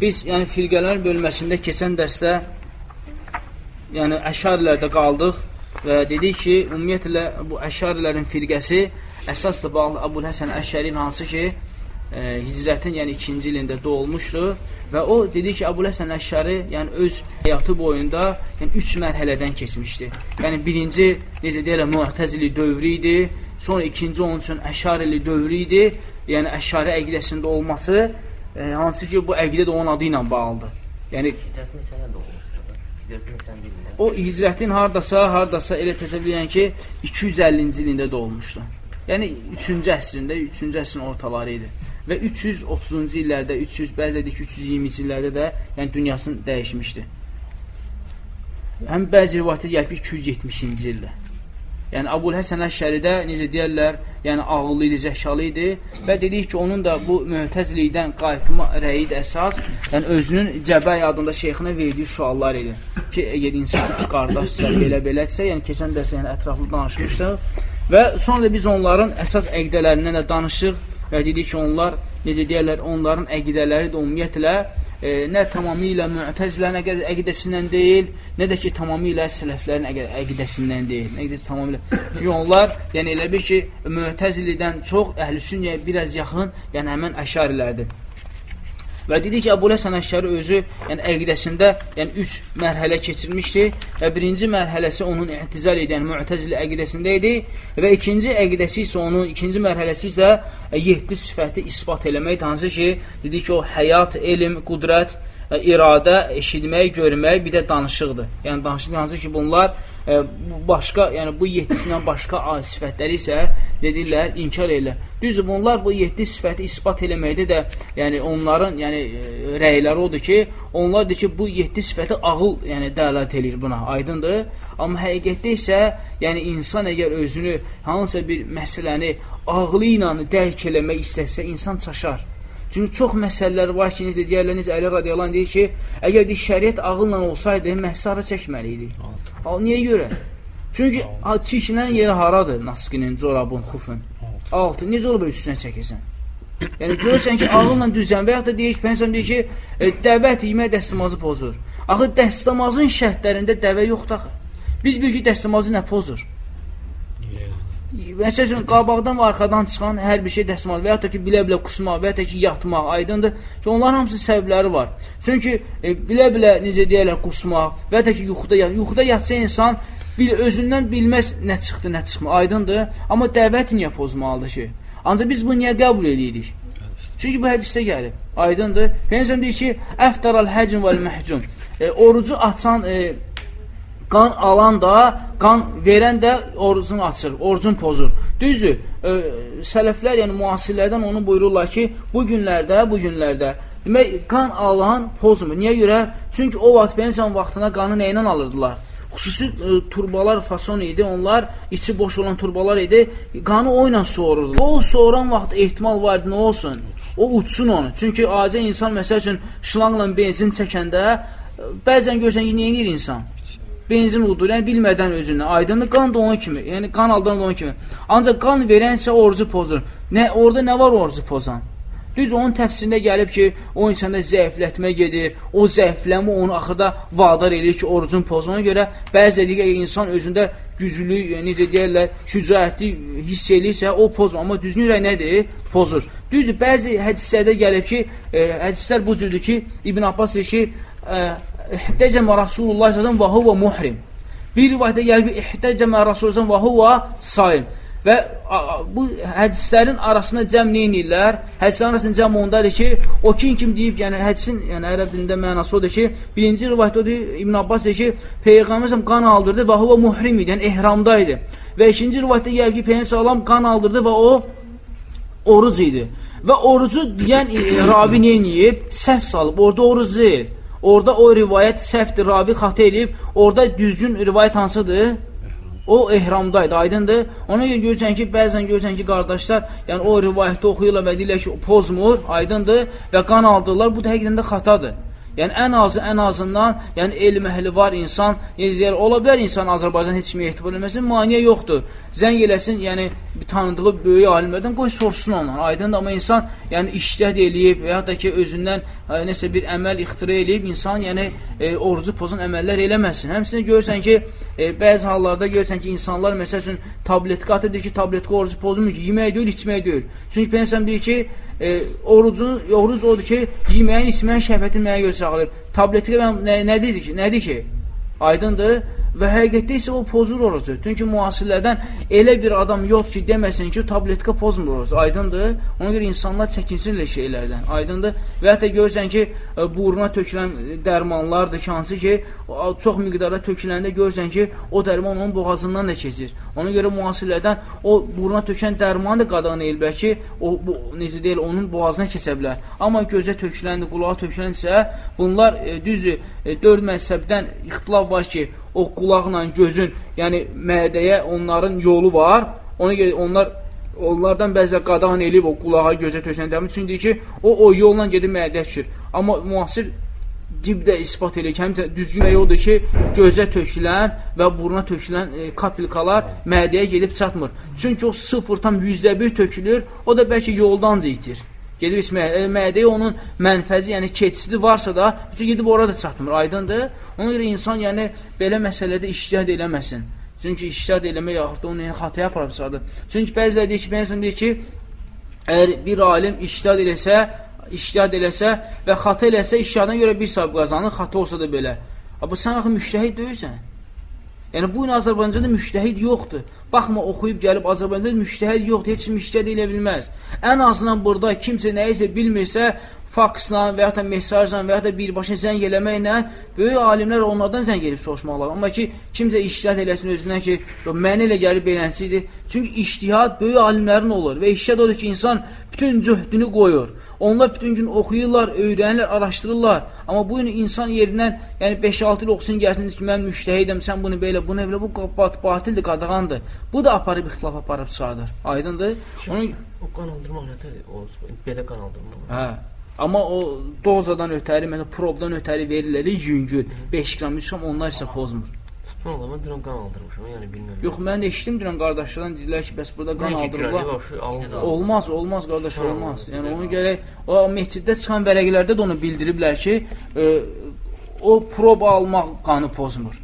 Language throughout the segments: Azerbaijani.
biz yəni firqələrin bölməsində keçən dərsdə yəni əşarilərdə qaldıq və dedik ki, ümumiyyətlə bu əşarilərin firqəsi əsas da bağlı Əbul Həsən Əşərin hansı ki, e, hicrətin yəni ikinci ilində doğulmuşdu və o dedi ki, Əbul Həsən Əşəri yəni öz həyatı boyunda yəni üç mərhələdən keçmişdi. Yəni birinci necə deyirlər, Mu'təzili dövrü idi, sonra ikinci onun üçün Əşarili dövrü idi, yəni Əşari əqidəsində olması, e, hansı ki, bu əqidə də onun adı ilə bağlıdır. Yəni Hicrətin sənə də olmuşdur. O hicrətin hardasa, hardasa elə təsəvvür edin ki, 250-ci ilində doğulmuşdu. Yəni 3-cü əsrində, 3-cü əsrin ortaları idi. Və 330-cu illərdə, 300, bəziləri 320-ci illərdə də yəni dünyasını dəyişmişdi. Həm bəzi rivayətdə gəlib ki, 270-ci ildə. Yəni Əbul Həsən Əşşəridə necə deyərlər, yəni ağıllı idi, zəkalı idi və dedik ki, onun da bu möhtəzlikdən qayıtma rəyi də əsas, yəni özünün Cəbəy adında şeyxinə verdiyi suallar idi. Ki, əgər insan üç qardaşsa, belə-belədirsə, yəni keçən dəsə yəni, ətraflı danışmışdıq və sonra da biz onların əsas əqdələrindən də danışıq və dedik ki, onlar necə deyərlər, onların əqidələri də ümumiyyətlə e, nə tamamilə müətəzilərin əqidəsindən deyil, nə də ki, tamamilə sələflərin əqidəsindən deyil. Nə qədər tamamilə. Çünki onlar, yəni elə bir ki, müətəzilidən çox əhlüsünnəyə biraz yaxın, yəni həmən əşarilərdir. Və dedi ki, Əbu Həsən Əşşəri özü yəni, əqidəsində yəni, üç mərhələ keçirmişdi və birinci mərhələsi onun ihtizal edən müətəzili əqidəsində idi və ikinci əqidəsi isə onun, ikinci mərhələsi isə e, yetdi sifəti ispat eləmək, hansı ki, dedi ki, o həyat, elm, qudrət, e, iradə, eşitmək, görmək, bir də danışıqdır. Yəni, danışıq hansı ki, bunlar e, başqa, yəni bu yeddisindən başqa sifətləri isə dedirlər, inkar edirlər. Düzdür, bunlar bu 7 sifəti ispat eləməkdə də, yəni onların yəni e, rəyləri odur ki, onlar deyir ki, bu 7 sifəti ağıl yəni dəlalət eləyir buna, aydındır. Amma həqiqətdə isə, yəni insan əgər özünü hansısa bir məsələni ağlı ilə dərk eləmək istəsə, insan çaşar. Çünki çox məsələlər var ki, necə deyərlər, necə Əli radiyallahu deyir ki, əgər deyir, şəriət ağılla olsaydı, məhsara çəkməli idi. Niyə görə? Çünki çirkinən yeri haradır? Naskinin, corabın, xufun. Altı. Necə olub üstünə çəkirsən? Yəni görürsən ki, ağılla düzən və yaxud da deyir ki, pensiyam deyir ki, e, dəvət yemək dəstəmazı pozur. Axı dəstəmazın şərtlərində dəvə yoxdur axı. Biz bir ki, dəstəmazı nə pozur? Məsələn, qabaqdan və arxadan çıxan hər bir şey dəstəmaz və yaxud da ki, bilə-bilə qusmaq və yaxud da ki, yatmaq, aydındır ki, onların hamısı səbəbləri var. Çünki e, bilə-bilə, necə deyərlər, qusmaq və yaxud da ki, yuxuda, yuxuda yatsa insan bil, özündən bilməz nə çıxdı, nə çıxmır, aydındır. Amma dəvət niyə pozmalıdır ki? Ancaq biz bunu niyə qəbul edirik? Çünki bu hədisdə gəlib, aydındır. Peygəmbər deyir ki, əftaral həcm vəl məhcum. E, orucu açan e, qan alan da, qan verən də orucunu açır, orucun pozur. Düzdür, e, sələflər, yəni müasirlərdən onu buyururlar ki, bu günlərdə, bu günlərdə demək, qan alan pozmur. Niyə görə? Çünki o vaxt pensiyan vaxtına qanı nə ilə alırdılar? xüsusi e, turbalar fason idi, onlar içi boş olan turbalar idi, qanı o ilə soğururdu. O soğuran vaxt ehtimal var idi, nə olsun? O uçsun onu. Çünki acə insan, məsəl üçün, şlanqla benzin çəkəndə, e, bəzən görsən ki, niyə inir insan? Benzin udur, yəni bilmədən özündən. Aydındır, qan da onun kimi, yəni qan aldan da onun kimi. Ancaq qan verən isə orucu pozur. Nə, orada nə var orucu pozan? Düz onun təfsirində gəlib ki, o insanda zəiflətmə gedir, o zəifləmə onu axırda vadar eləyir ki, orucun pozuna görə bəzi dedik, insan özündə güclü, necə deyərlər, şücaətli hiss eləyirsə, o pozur. Amma düzgün rəy nədir? Pozur. Düzdür, bəzi hədislərdə gəlib ki, e, hədislər bu cürdür ki, İbn Abbas deyir ki, İhtəcəmə Rasulullah səsəm və huvə muhrim. Bir rivayətdə gəlib ki, İhtəcəmə Rasulullah və huvə saim. Və bu hədislərin arasında cəm neynirlər? Hədislərin arasında cəm ondadır ki, o kim kim deyib, yəni hədisin, yəni ərəb dilində mənası odur ki, birinci rivayət odur, İbn Abbas deyir ki, Peyğəmbər qan aldırdı və huvə muhrim idi, yəni ehramda idi. Və ikinci rivayətdə gəlib ki, Peyğəmbər qan aldırdı və o oruc idi. Və orucu deyən ravi neyniyib? Səhv salıb, orada oruc deyil. Orada o rivayət səhvdir, ravi xatə edib, orada düzgün rivayət hansıdır? O ehramdaydı, aydındır. Ona görə görürsən ki, bəzən görürsən ki, qardaşlar, yəni o rivayətdə oxuyurlar və deyirlər ki, pozmur, aydındır və qan aldırlar. Bu da həqiqətən də xatadır. Yəni ən azı, ən azından, yəni elm əhli var insan, yəni ola bilər insan Azərbaycan heç kimi etibar eləməsin, maniyə yoxdur. Zəng eləsin, yəni bir tanıdığı böyük alimlərdən qoy sorsun ondan. Aydındır, amma insan yəni iştihad eləyib və ya da ki özündən ə, nəsə bir əməl ixtira eləyib insan yəni e, orucu pozan əməllər eləməsin. Həmçinin görürsən ki, e, bəzi hallarda görürsən ki, insanlar məsəl üçün tabletka atır ki, tabletka orucu pozulmur ki, yemək deyil, içmək deyil. Çünki Peyğəmbər deyir ki, e, orucun oruc odur ki, yeməyin, içməyin şəhvəti mənə görə çağırır. Tabletka nə, nə dedi ki? Nədir ki? Aydındır? Və həqiqətdə isə o pozur orucu. Çünki müasirlərdən elə bir adam yoxdur ki, deməsin ki, tabletka pozmur orucu. Aydındır? Ona görə insanlar çəkinsinlər şeylərdən. Aydındır? Və hətta görürsən ki, e, buruna tökülən dərmanlardır ki, hansı ki, çox miqdarda töküləndə görürsən ki, o dərman onun boğazından da keçir. Ona görə müasirlərdən o buruna tökən dərmanı da qadağan elbər ki, o bu, necə deyil, onun boğazına keçə bilər. Amma gözə töküləndir, qulağa tökülənsə, bunlar e, düzü e, dörd məzhəbdən ixtilaf var ki, o qulaqla gözün, yəni mədəyə onların yolu var. Ona görə onlar onlardan bəzilər qadağan eləyib o qulağa, gözə tökülən dəmir. Çünki deyir ki, o o yolla gedib mədəyə düşür. Amma müasir dibdə ispat eləyir həmçə düzgün və odur ki, gözə tökülən və buruna tökülən e, kapilkalar mədəyə gedib çatmır. Çünki o 0,1 tökülür, o da bəlkə yoldan itir. Gedib içməyə, e, mədəyə onun mənfəzi, yəni keçidi varsa da, gedib orada çatmır, aydındır. Ona görə insan yəni belə məsələdə iştihad eləməsin. Çünki iştihad eləmək yaxud onu yəni, xataya aparmışadır. Çünki bəziləri deyir ki, bəzən deyir ki, əgər bir alim iştihad eləsə, iştihad eləsə və xata eləsə, iştihadına görə bir sahib qazanır, xata olsa da belə. Amma sən axı müştəhid deyirsən. Yəni bu gün Azərbaycanda müştəhid yoxdur. Baxma oxuyub gəlib Azərbaycanda müştəhid yoxdur, heç müştəhid elə bilməz. Ən azından burada kimsə nəyisə bilmirsə, faksla və ya da mesajla və ya da birbaşa zəng eləməklə böyük alimlər onlardan zəng elib soruşmaq olar. Amma ki, kimsə iştihad eləsin özündən ki, mənə elə gəlib beləsi idi. Çünki iştihad böyük alimlərin olur və iştihad odur ki, insan bütün cöhdünü qoyur. Onlar bütün gün oxuyurlar, öyrənirlər, araşdırırlar. Amma bu gün insan yerindən, yəni 5-6 il oxusun gəlsin ki, mən müştəhidəm, sən bunu belə, bunu belə, bu bat, batildir, qadağandır. Bu da aparıb ixtilaf aparıb çıxardır. Aydındır? Onun o qan aldırmaq nətədir? O belə qan aldırmaq. Hə. Amma o dozadan ötəri, məsələn, probdan ötəri verirlər yüngül, 5 qram, 3 qram, onlar isə pozmur. Valla mən dünən qan aldırmışam, yəni bilmirəm. Yox, mən də eşitdim dünən qardaşlardan dedilər ki, bəs burada qan aldırırlar. Olmaz, olmaz qardaş, olmaz. Yəni onu gərək o məsciddə çıxan vərəqlərdə də onu bildiriblər ki, e, o proba almaq qanı pozmur.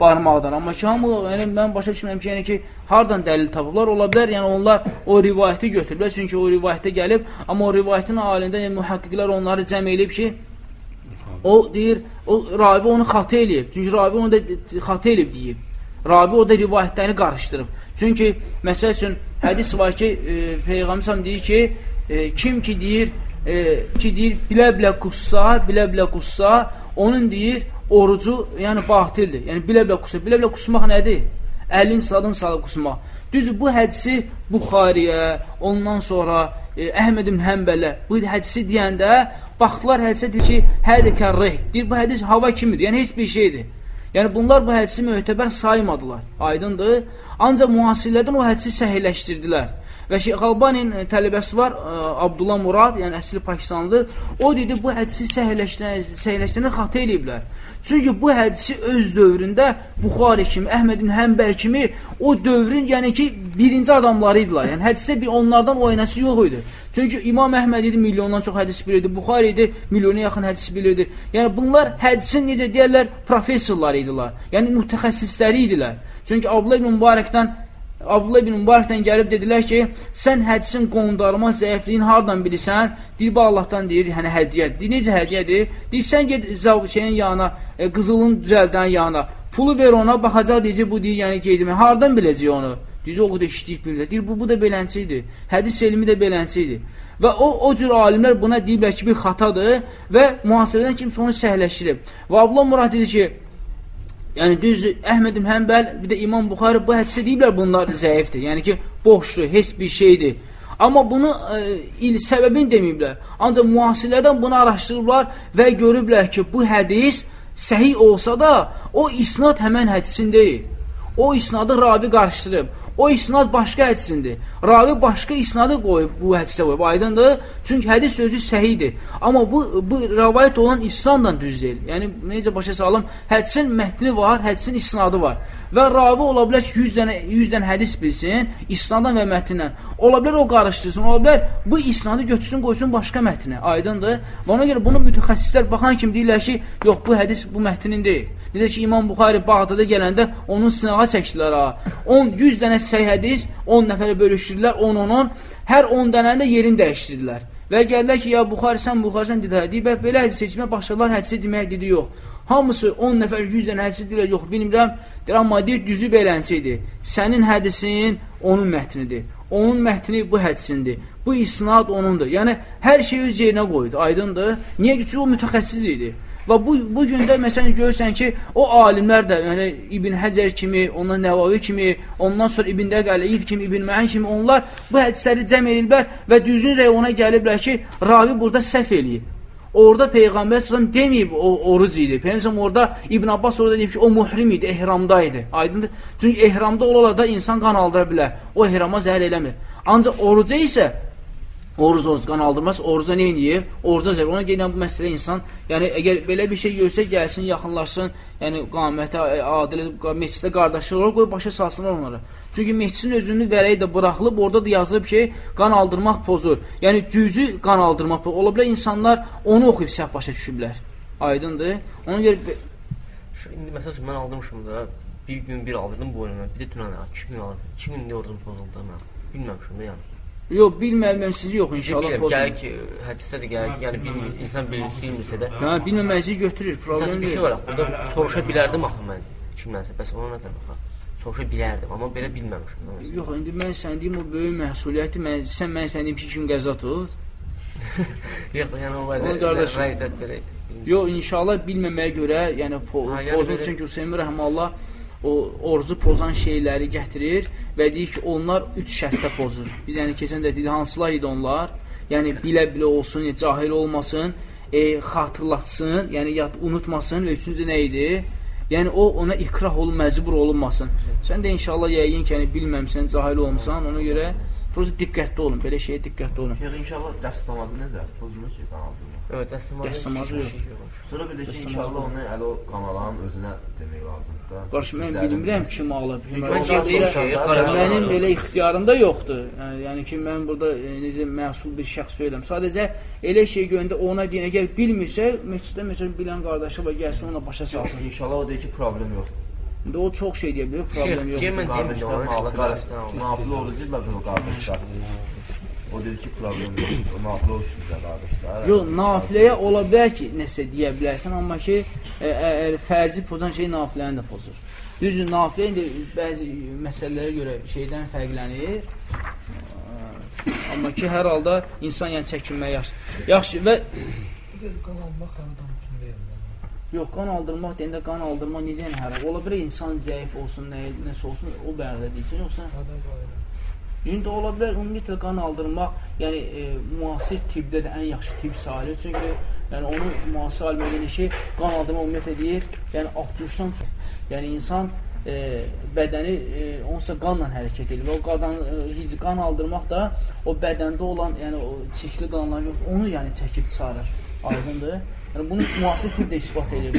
Barmaqdan. Amma ki, hamı, yəni mən başa düşmürəm ki, yəni ki, hardan dəlil tapıblar? Ola bilər, yəni onlar o rivayəti götürüblər, çünki o rivayətə gəlib, amma o rivayətin alində yəni, mühəqqiqlər onları cəm eləyib ki, O deyir, o ravi onu xata eləyib. Çünki ravi onu da xata eləyib deyib. Ravi o da rivayətlərini qarışdırıb. Çünki məsəl üçün hədis var ki, e, Peyğəmbər deyir ki, e, kim ki deyir, e, ki deyir bilə-bilə qussa, bilə-bilə qussa, onun deyir orucu, yəni batildir. Yəni bilə-bilə qussa, bilə-bilə qusmaq nədir? Əlin sadın salıb qusmaq. Düzdür, bu hədisi Buxariyə, ondan sonra e, Əhməd ibn Həmbələ bu hədisi deyəndə baxdılar hədisə deyir ki, hədə kərrih. Deyir, bu hədis hava kimidir, yəni heç bir şeydir. Yəni bunlar bu hədisi möhtəbər saymadılar. Aydındır? Ancaq müasirlərdən o hədisi səhiləşdirdilər. Və Şeyx Albanin e, tələbəsi var, e, Abdullah Murad, yəni əsli Pakistanlı. O dedi, bu hədisi səhiləşdirənə xatə eləyiblər. Çünki bu hədisi öz dövründə Buxari kimi, Əhmədin Həmbəl kimi o dövrün, yəni ki, birinci adamları idilər. Yəni hədisdə bir onlardan oynası yox idi. Çünki İmam Əhməd idi, milyondan çox hədis bilirdi. Buxari idi, milyona yaxın hədis bilirdi. Yəni bunlar hədisin necə deyərlər, professorları idilər. Yəni mütəxəssisləri idilər. Çünki Abdullah ibn Mübarəkdən Abdullah ibn Mübarəkdən gəlib dedilər ki, sən hədisin qondarma zəifliyin hardan bilirsən? Deyir, bu Allahdan deyir, yəni hədiyyədir. Deyir, necə hədiyyədir? Deyir, sən get şeyin yanına, e, qızılın düzəldən yanına, pulu ver ona, baxacaq deyəcək, bu deyir, yəni qeydimi. Hardan biləcək onu? Deyir, o qədər işləyib bilirlər. Deyir, bu, bu da belənçi idi. Hədis elmi də belənçi idi. Və o, o cür alimlər buna deyirlər ki, bir xatadır və mühasirədən kimsə onu səhləşdirib. Və Abdullah Murad dedi ki, Yəni düz Əhməd ibn Həmbəl, bir də İmam Buxari bu hədisə deyiblər bunlar zəifdir. Yəni ki, boşdur, heç bir şeydir. Amma bunu e, il səbəbini deməyiblər. Ancaq müasirlərdən bunu araşdırıblar və görüblər ki, bu hədis səhih olsa da, o isnad həmən hədisin deyil. O isnadı ravi qarışdırıb. O isnad başqa hədisindir. Ravi başqa isnadı qoyub bu hədisə qoyub. Aydındır? Çünki hədis sözü səhidir. Amma bu bu rivayet olan isnadla düz deyil. Yəni necə başa salım? Hədisin mətni var, hədisin isnadı var. Və ravi ola bilər ki, 100 dənə 100 dənə hədis bilsin, isnaddan və mətnindən. Ola bilər o qarışdırsın, ola bilər bu isnadı götürsün, qoysun başqa mətnə. Aydındır? Və ona görə bunu mütəxəssislər baxan kimi deyirlər ki, yox bu hədis bu mətnin deyil. Necə ki, İmam Buxari Bağdada gələndə onun sınağa çəkdilər ha. 10, 100 dənə səhih hədis, 10 nəfərə bölüşdürdülər, 10-10, hər 10 dənəndə yerini dəyişdirdilər. Və gəldilər ki, ya Buxari, sən Buxari, sən dedə, deyib, belə hədis seçmə başladılar, hədisi demək dedi, yox. Hamısı 10 nəfər 100 dənə hədisi deyirlər, yox, bilmirəm. Deyir, amma deyir, düzü beləncədir. Sənin hədisin onun mətnidir. Onun mətni bu hədisindir. Bu isnad onundur. Yəni, hər şey öz yerinə qoydu, aydındır. Niyə ki, o mütəxəssis idi. Və bu, bu gündə məsələn görürsən ki, o alimlər də, yəni İbn Həcər kimi, ondan Nəvavi kimi, ondan sonra İbn Dəqəliyid kimi, İbn Məən kimi onlar bu hədisləri cəm edilblər və düzün rəyona gəliblər ki, ravi burada səhv eləyib. Orada Peyğəmbər s.ə.v deməyib o oruc idi. Peyğəmbər orada İbn Abbas orada deyib ki, o muhrim idi, ehramda idi. Aydındır? Çünki ehramda olarlar da insan qan aldıra bilər. O ehrama zəhər eləmir. Ancaq oruca isə Oruz oruz qan aldırmaz, oruza nə eləyir? Oruza zəvr. Ona gələn bu məsələ insan, yəni əgər belə bir şey görsə, gəlsin, yaxınlaşsın, yəni qamətə, adilə, meçidə qardaşlar olur, qoy başa salsınlar onları. Çünki meçisin özünü vərəyi də buraxılıb, orada da yazılıb ki, qan aldırmaq pozur. Yəni cüzü qan aldırmaq pozur. Ola bilər insanlar onu oxuyub səhv başa düşüblər. Aydındır? Ona görə... Şu, indi məsəl üçün, mən aldırmışım da, bir gün bir aldırdım boynuma, bir də dünən iki gün aldım, iki gün də orucum pozuldu mən. Bilməmişim də yəni. Yox, bilməyəm sizi yox inşallah pozmur. Gəlir ki, hədisdə də gəlir ki, yəni bilmir, insan bilir, bilmirsə də. Hə, bilməməzliyi götürür, problem deyil. Bir şey var, burada soruşa bilərdim axı mən kimdənsə, bəs ona nə tərəfə? Soruşa bilərdim, amma belə bilməmişəm. Yox, indi mən sən deyim o böyük məsuliyyəti, mən sən mən sən deyim ki, kim qəza tut. Yox, yəni o var. Rəizət belə. Yox, inşallah bilməməyə görə, yəni yəni pozulsun ki, Hüseyin rəhməllah o orucu pozan şeyləri gətirir və deyir ki, onlar üç şərtdə pozur. Biz yəni keçən də dedik, hansılar idi onlar? Yəni bilə-bilə olsun, cahil olmasın, e, xatırlatsın, yəni yad unutmasın və üçüncü nə idi? Yəni o ona ikrah olun, məcbur olunmasın. Sən də inşallah yəqin ki, yəni bilməmsən, cahil olmusan, ona görə Prosta diqqətli olun, belə şeyə diqqətli olun. Şeyx inşallah dəst namazı necə? Pozulur ki, qanaldırma. Evet, dəst namazı. Dəst namazı yox. Sonra bir də ki, inşallah onu əli o qanalan özünə demək lazımdır. Qarşı mən bilmirəm kim alıb. Mənim belə ixtiyarımda yoxdur. Yəni ki, mən burada e, necə məsul bir şəxs söyləm. Sadəcə elə şey göndə ona deyən, əgər bilmirsə, məsciddə məsələn bilən qardaşı var, gəlsin ona başa salsın. İnşallah o deyir ki, problem yoxdur. İndi o çox şey deyə bilər, problem yoxdur. Yemin deyim, qardaşlar, nafilə orucuyla bu qardaşlar. O dedi ki, problem yoxdur. Nafilə orucuyla qardaşlar. Yox, nafiləyə ola bilər ki, nəsə deyə bilərsən, amma ki, əgər fərzi pozan şey nafiləni də pozur. Düzdür, nafilə indi bəzi məsələlərə görə şeydən fərqlənir. Amma ki, hər halda insan yəni çəkinməyə yaxşı. Yaxşı və üçün deyil. Yox, qan aldırmaq deyəndə qan aldırmaq necə yəni hərə? Ola bilər insan zəif olsun, nə, nəsə olsun, o bərdə deyilsin, yoxsa? İndi ola bilər ümumiyyətlə qan aldırmaq, yəni e, müasir tibbdə də ən yaxşı tibb sayılır. Çünki yəni onu müasir alim edir ki, qan aldırma ümumiyyətlə deyir, yəni 60-dan çox. Yəni insan e, bədəni e, onsa qanla hərəkət edir. O qadan e, qan aldırmaq da o bədəndə olan, yəni o çirkli qanlar yox, onu yəni çəkib çıxarır. Aydındır? Yəni, bunu müasir tibb də ispat edir.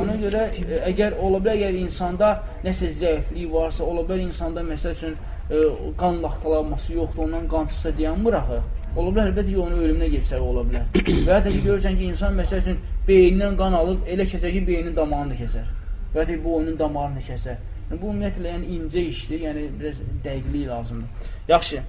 Ona görə, e, əgər ola bilər, əgər insanda nəsə zəiflik varsa, ola bilər insanda, məsəl üçün, ə, e, qan laxtalanması yoxdur, ondan qan çıxsa deyənmir axı. Ola bilər, əlbəttə ki, onun ölümünə geçsə ola bilər. Və ya da ki, görürsən ki, insan, məsəl üçün, beynindən qan alıb, elə kəsər ki, beynin damarını da kəsər. Və ya da ki, bu onun damarını kəsər. Yəni, bu, ümumiyyətlə, yəni, incə işdir, yəni, biraz dəqiqlik lazımdır. Yaxşı.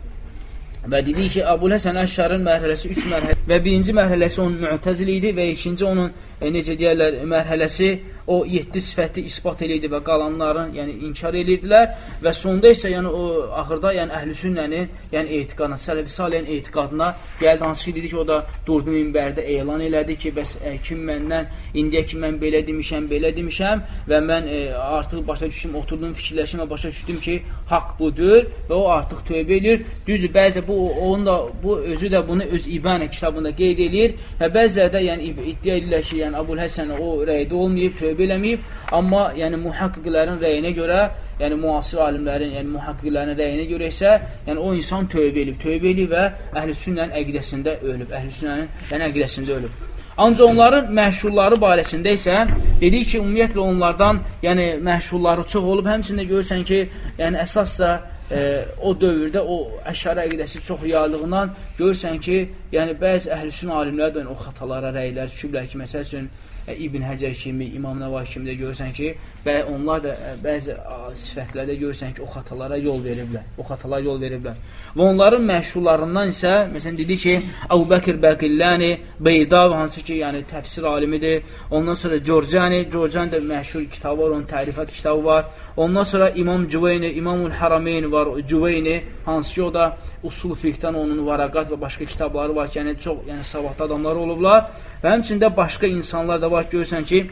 Və dedik ki, Əbul Həsən Əşşarın mərhələsi 3 mərhələ və birinci mərhələsi onun müətəzil idi və ikinci onun, e, necə deyərlər, mərhələsi o 7 sifəti ispat eləyirdi və qalanların, yəni inkar edirdilər və sonda isə yəni o axırda yəni əhl-i sünnənin, yəni etiqadına, sələfi salihin etiqadına gəldi hansı dedi ki, o da durdu minbərdə elan elədi ki, bəs ə, e, kim məndən indiyə ki mən belə demişəm, belə demişəm və mən ə, e, artıq başa düşdüm, oturdum, fikirləşim və başa düşdüm ki, haqq budur və o artıq tövbə edir. Düzdür, bəzi bu onun da bu özü də bunu öz İbana kitabında qeyd eləyir və bəziləri də yəni iddia edirlər ki, yəni Əbul Həsən o rəydə olmayıb, tövbə eləməyib, amma yəni mühəqqiqlərin rəyinə görə yəni müasir alimlərin, yəni mühaqqiqlərin rəyinə görə isə, yəni o insan tövbə edib, tövbə edib və əhlüsünnənin əqidəsində ölüb, əhlüsünnənin yəni əqidəsində ölüb. Ancaq onların məşhurları barəsində isə dedik ki, ümumiyyətlə onlardan, yəni məşhurları çox olub, həmçində görürsən ki, yəni əsas da e, o dövrdə o əşara əqidəsi çox yayıldığından görürsən ki, yəni bəzi əhlüsün alimlər də o xatalara rəylər düşüblər ki, məsəl üçün İbn Həcər kimi, İmam Nəvahi kimi də görürsən ki, və onlar da ə, bəzi sifətlərdə görürsən ki, o xatalara yol veriblər. O xatalara yol veriblər. Və onların məşhurlarından isə, məsələn, dedi ki, Əbu Bəkir Bəqilləni, Beydav, hansı ki, yəni təfsir alimidir. Ondan sonra Corcani, Corcani də məşhur kitabı var, onun tərifat kitabı var. Ondan sonra İmam Cüveyni, İmamul Harameyn var, Cüveyni, hansı ki, o da usul fiqhdən onun varaqat və başqa kitabları var ki, yəni çox yəni savadlı adamlar olublar. Və həmçində başqa insanlar da var ki, görürsən ki,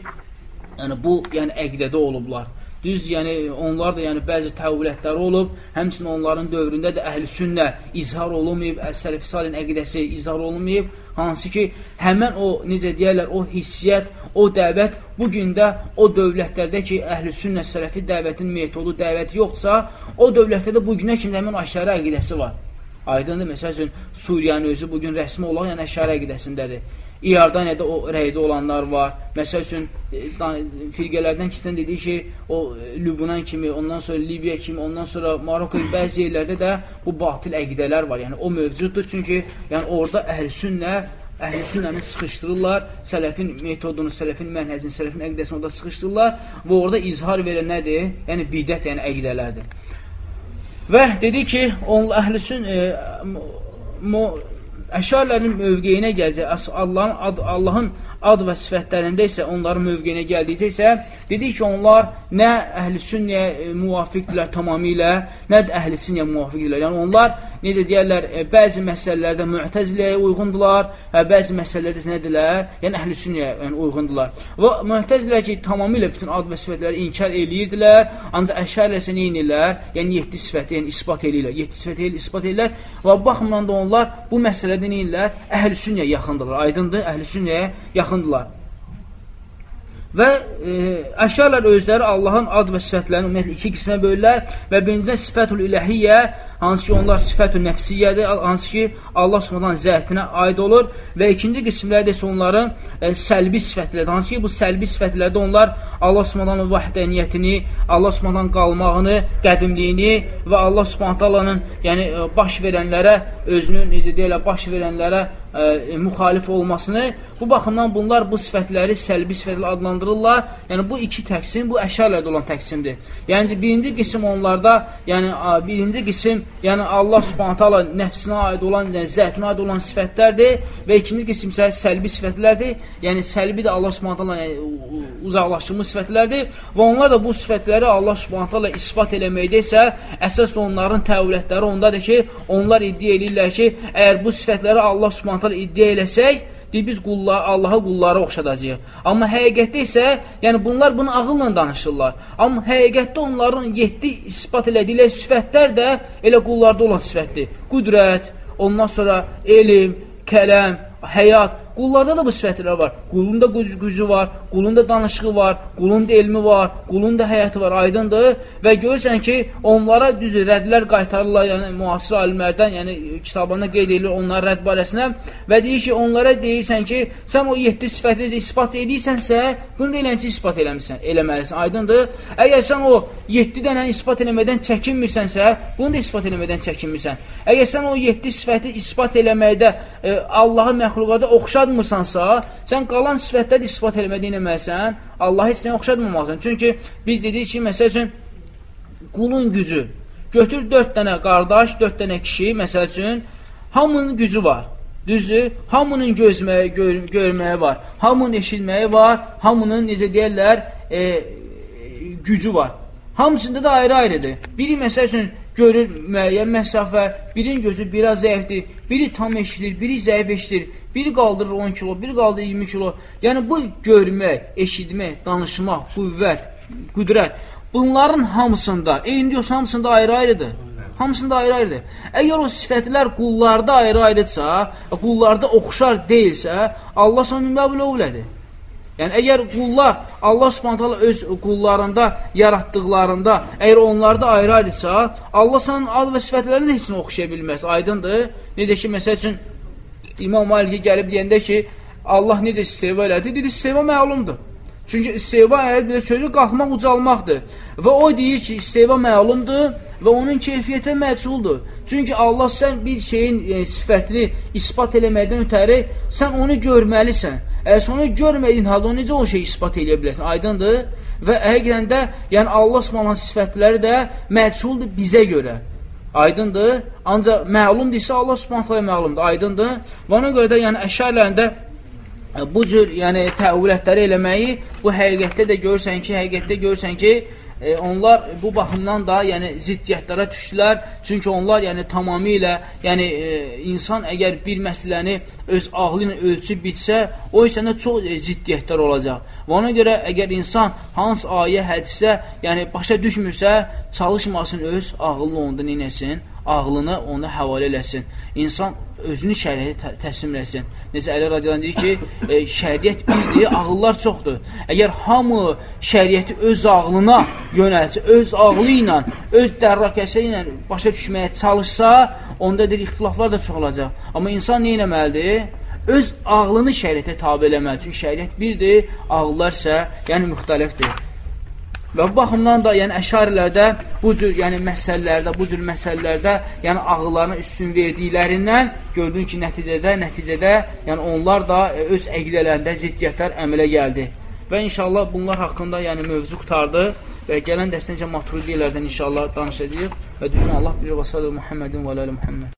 yəni bu yəni əqidədə olublar. Düz, yəni onlar da yəni bəzi təvillətləri olub, həmçinin onların dövründə də əhl-sünnə izhar olunmayıb, əs-sələfi salin əqidəsi izhar olunmayıb, hansı ki, həmən o necə deyirlər, o hissiyyət, o dəvət bu gün də o dövlətlərdə ki, əhl-sünnə sələfi dəvətin metodu, dəvəti yoxdursa, o dövlətlərdə bu günə kimi həmən aşərə əqidəsi var. Aydındır, məsəl üçün, Suriyanın özü bugün rəsmi olaraq yəni əşarə əqidəsindədir. İordaniyada o rəydə olanlar var. Məsəl üçün, e, firqələrdən keçən dediyi ki, o e, Lübnan kimi, ondan sonra Libiya kimi, ondan sonra Marokko bəzi yerlərdə də bu batil əqidələr var. Yəni, o mövcuddur. Çünki yəni, orada əhl-sünnə əhl-i sünnəni sıxışdırırlar, sələfin metodunu, sələfin mənhəcini, sələfin əqidəsini orada sıxışdırırlar və orada izhar verən nədir? Yəni bidət, yəni əqidələrdir. Və dedi ki, on əhlüsün e, əşarlərin mövqeyinə gələcək, Allahın ad, Allahın ad və sifətlərində isə onların mövqeyinə gəldikdə isə dedi ki, onlar nə e, müvafiqdirlər tamamilə, nə də əhl-i sünnəyə müvafiqdirlər. Yəni onlar necə deyərlər, e, bəzi məsələlərdə mühtəziləyə uyğundular, hə, bəzi məsələlərdə nədirlər? Yəni əhl-i sünnəyə yəni, uyğundular. Və mühtəzilər ki, tamamilə bütün ad və sifətləri inkar eləyirdilər, ancaq əşərlə isə nə edirlər? Yəni 7 sifəti yəni isbat eləyirlər. 7 sifəti elə isbat eləyirlər və baxımdan da onlar bu məsələdə? Əhl-i sünnəyə yaxındırlar. Aydındır? Əhl-i sünnəyə yaxındırlar. Və e, əşyalar özləri Allahın ad və sifətlərini ümumiyyətlə iki qismə bölürlər və birincisi sifətul iləhiyyə, hansı ki onlar sifətul nəfsiyyədir, hansı ki Allah Subhanahu zətinə aid olur və ikinci qismləri isə onların e, səlbi sifətlərdir. Hansı ki bu səlbi sifətlərdə onlar Allah Subhanahu vəhdəniyyətini, Allah Subhanahu qalmağını, qədimliyini və Allah Subhanahu yəni e, baş verənlərə özünü necə deyirlər, baş verənlərə ə, müxalif olmasını, bu baxımdan bunlar bu sifətləri səlbi sifətlə adlandırırlar. Yəni, bu iki təqsim, bu əşərlərdə olan təqsimdir. Yəni, birinci qism onlarda, yəni, birinci qism, yəni, Allah subhanətə Allah nəfsinə aid olan, yəni, zətinə aid olan sifətlərdir və ikinci qism isə səlbi sifətlərdir. Yəni, səlbi də Allah subhanətə Allah yəni, uzaqlaşdırmış sifətlərdir və onlar da bu sifətləri Allah subhanətə Allah ispat eləməkdə isə əsas onların təvlətləri ondadır ki, onlar iddia edirlər ki, əgər bu sifətləri Allah subhanətə subhanətələ iddia eləsək, deyir, biz qullar, Allaha qulları oxşadacaq. Amma həqiqətdə isə, yəni bunlar bunu ağılla danışırlar. Amma həqiqətdə onların yetdi ispat elədikləri sifətlər də elə qullarda olan sifətdir. Qüdrət, ondan sonra elm, kələm, həyat, Qullarda da bu sifətlər var. Qulun da gücü var, qulun da danışığı var, qulun da elmi var, qulun da həyatı var, aydındır. Və görürsən ki, onlara düz rədlər qaytarırlar, yəni müasir alimlərdən, yəni kitabında qeyd edilir onların rədd barəsinə və deyir ki, onlara deyirsən ki, sən o 7 sifəti isbat edirsənsə, bunu da eləncə isbat eləmirsən, eləməlisən, aydındır. Əgər sən o 7 dənə isbat eləmədən çəkinmirsənsə, bunu da isbat eləmədən çəkinmirsən. Əgər sən o 7 sifəti isbat eləməkdə e, Allahı məxluqata oxşad oxşadmırsansa, sən qalan sifətləri ispat eləmədə eləməlisən, Allah heç nəyə oxşadmamalısan. Çünki biz dedik ki, məsəl üçün, qulun gücü, götür dörd dənə qardaş, dörd dənə kişi, məsəl üçün, hamının gücü var. Düzdür? Hamının gözməyi, gör, görməyi var. Hamının eşitməyi var. Hamının, necə deyərlər, e, gücü var. Hamısında da ayrı-ayrıdır. Biri, məsəl üçün, görür müəyyən məsafə, birinin gözü biraz zəifdir, biri tam eşidir, biri zəif eşidir, biri qaldırır 10 kilo, biri qaldırır 20 kilo. Yəni bu görmək, eşitmək, danışmaq, qüvvət, qüdrət, bunların hamısında, eyni yoxsa hamısında ayrı-ayrıdır. Hamısında ayrı-ayrıdır. Əgər o sifətlər qullarda ayrı-ayrıdsa, qullarda oxşar deyilsə, Allah sana mümbəbil ovlədir. Yəni əgər qullar Allah Subhanahu taala öz qullarında yaratdıqlarında əgər onlarda ayrı-ayrısa, Allah sənin ad və sifətlərini heç nə oxşaya bilməz. Aydındır? Necə ki, məsəl üçün İmam Maliki gəlib deyəndə ki, Allah necə isteva elədi? Dedi, isteva məlumdur. Çünki isteva bir sözü qalxmaq, ucalmaqdır. Və o deyir ki, isteva məlumdur və onun keyfiyyəti məculdur. Çünki Allah sən bir şeyin yəni, sifətini ispat eləməkdən ötəri sən onu görməlisən. Əgər onu görmədiyin halda o necə o şeyi ispat eləyə bilərsən? Aydındır? Və həqiqətən də yəni Allah Subhanahu sifətləri də məculdur bizə görə. Aydındır? Ancaq məlumdirsə Allah Subhanahu məlumdur. Aydındır? Və ona görə də yəni əşarlərində bu cür yəni təvillətləri eləməyi bu həqiqətdə də görürsən ki, həqiqətdə görürsən ki, e, onlar bu baxımdan da yəni ziddiyyətlərə düşdülər. Çünki onlar yəni tamamilə yəni e, insan əgər bir məsələni öz ağlı ilə ölçüb bitsə, o içəndə çox e, ziddiyyətlər olacaq. Və ona görə əgər insan hansı ayə, hədisə, yəni başa düşmürsə, çalışmasın öz ağlını onda neynəsin? Ağlını ona həvalə eləsin. İnsan özünü şəriətə təslim eləsin. Necə Əli radiyalan deyir ki, e, şəriət birdir, ağıllar çoxdur. Əgər hamı şəriəti öz ağlına yönəlsə, öz ağlı ilə, öz dərrakəsə ilə başa düşməyə çalışsa, onda deyir, ixtilaflar da çox olacaq. Amma insan nə eləməlidir? Öz ağlını şəriətə tabi eləməlidir. Çünki şəriət birdir, ağıllar isə yəni müxtəlifdir. Və bu baxımdan da, yəni əşarilərdə bu cür, yəni məsələlərdə, bu cür məsələlərdə, yəni ağıllarına üstün verdiklərindən gördün ki, nəticədə, nəticədə, yəni onlar da e, öz əqidələrində ziddiyyətlər əmələ gəldi. Və inşallah bunlar haqqında, yəni mövzu qutardı və gələn dəstəncə maturidiyyələrdən inşallah danışacağıq və düzün Allah bilir və sallallahu Muhammedin və aləli Muhammed.